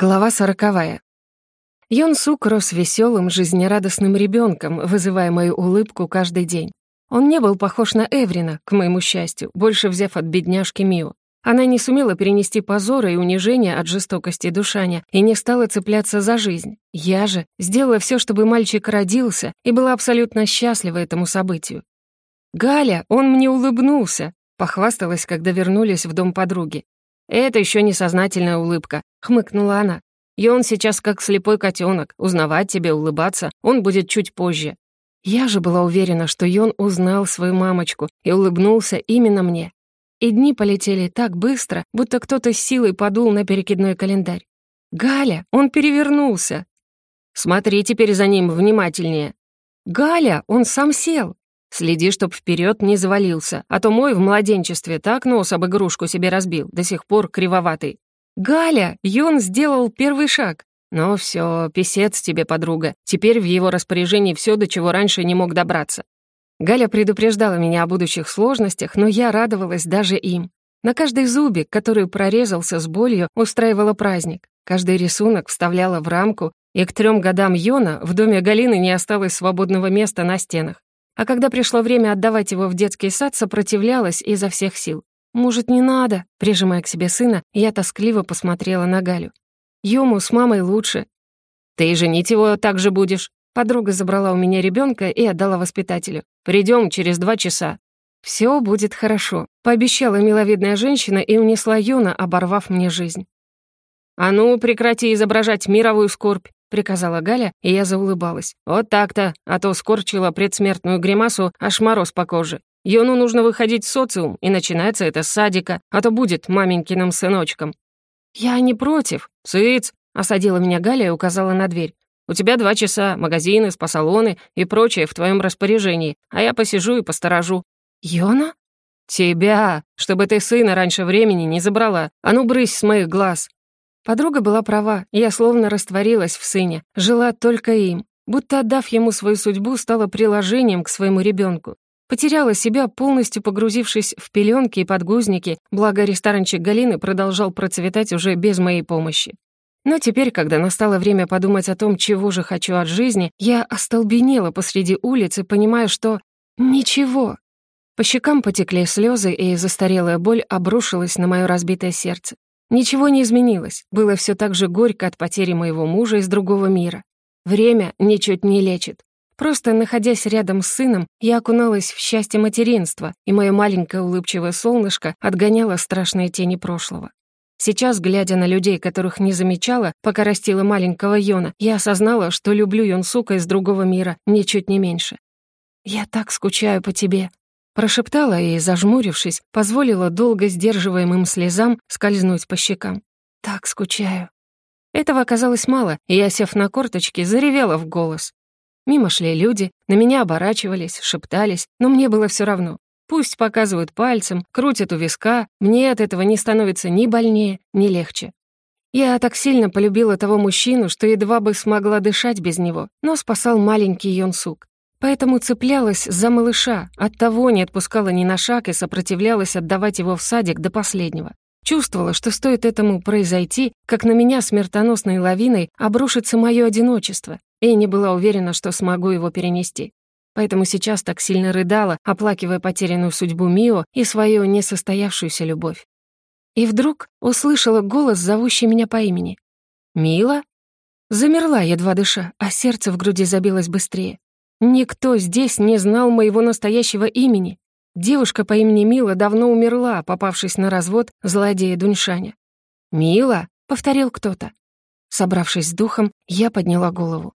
Глава сороковая. Йон Сук рос веселым, жизнерадостным ребенком, вызывая мою улыбку каждый день. Он не был похож на Эврина, к моему счастью, больше взяв от бедняжки Мио. Она не сумела перенести позора и унижения от жестокости Душаня и не стала цепляться за жизнь. Я же сделала все, чтобы мальчик родился, и была абсолютно счастлива этому событию. «Галя, он мне улыбнулся», — похвасталась, когда вернулись в дом подруги. «Это еще не сознательная улыбка», — хмыкнула она. «И он сейчас как слепой котенок, узнавать тебе, улыбаться, он будет чуть позже». Я же была уверена, что Йон узнал свою мамочку и улыбнулся именно мне. И дни полетели так быстро, будто кто-то с силой подул на перекидной календарь. «Галя, он перевернулся!» «Смотри теперь за ним внимательнее!» «Галя, он сам сел!» Следи, чтоб вперед не завалился, а то мой в младенчестве так нос об игрушку себе разбил, до сих пор кривоватый. Галя, Йон сделал первый шаг. Ну все, писец тебе, подруга. Теперь в его распоряжении все, до чего раньше не мог добраться. Галя предупреждала меня о будущих сложностях, но я радовалась даже им. На каждый зубик, который прорезался с болью, устраивала праздник. Каждый рисунок вставляла в рамку, и к трем годам Йона в доме Галины не осталось свободного места на стенах. А когда пришло время отдавать его в детский сад, сопротивлялась изо всех сил. «Может, не надо?» Прижимая к себе сына, я тоскливо посмотрела на Галю. «Юму с мамой лучше». «Ты женить его так же будешь?» Подруга забрала у меня ребенка и отдала воспитателю. Придем через два часа». «Все будет хорошо», — пообещала миловидная женщина и унесла Юна, оборвав мне жизнь. «А ну, прекрати изображать мировую скорбь. — приказала Галя, и я заулыбалась. «Вот так-то, а то скорчила предсмертную гримасу, аж мороз по коже. Йону нужно выходить в социум, и начинается это с садика, а то будет маменькиным сыночком». «Я не против». «Цыц!» — осадила меня Галя и указала на дверь. «У тебя два часа, магазины, спа-салоны и прочее в твоем распоряжении, а я посижу и посторожу». «Йона?» «Тебя! Чтобы ты сына раньше времени не забрала. А ну, брысь с моих глаз!» Подруга была права, я словно растворилась в сыне, жила только им, будто отдав ему свою судьбу, стала приложением к своему ребенку. Потеряла себя, полностью погрузившись в пеленки и подгузники, благо ресторанчик Галины продолжал процветать уже без моей помощи. Но теперь, когда настало время подумать о том, чего же хочу от жизни, я остолбенела посреди улицы, понимая, что ничего. По щекам потекли слезы, и застарелая боль обрушилась на мое разбитое сердце. Ничего не изменилось, было все так же горько от потери моего мужа из другого мира. Время ничуть не лечит. Просто находясь рядом с сыном, я окуналась в счастье материнства, и мое маленькое улыбчивое солнышко отгоняло страшные тени прошлого. Сейчас, глядя на людей, которых не замечала, пока растила маленького Йона, я осознала, что люблю Йонсука из другого мира ничуть не меньше. «Я так скучаю по тебе», Прошептала и, зажмурившись, позволила долго сдерживаемым слезам скользнуть по щекам. «Так скучаю». Этого оказалось мало, и я, сев на корточки, заревела в голос. Мимо шли люди, на меня оборачивались, шептались, но мне было все равно. Пусть показывают пальцем, крутят у виска, мне от этого не становится ни больнее, ни легче. Я так сильно полюбила того мужчину, что едва бы смогла дышать без него, но спасал маленький Йонсук. Поэтому цеплялась за малыша, оттого не отпускала ни на шаг и сопротивлялась отдавать его в садик до последнего. Чувствовала, что стоит этому произойти, как на меня смертоносной лавиной обрушится мое одиночество, и не была уверена, что смогу его перенести. Поэтому сейчас так сильно рыдала, оплакивая потерянную судьбу Мио и свою несостоявшуюся любовь. И вдруг услышала голос, зовущий меня по имени. «Мила?» Замерла, едва дыша, а сердце в груди забилось быстрее. Никто здесь не знал моего настоящего имени. Девушка по имени Мила давно умерла, попавшись на развод злодея Дуньшаня. «Мила?» — повторил кто-то. Собравшись с духом, я подняла голову.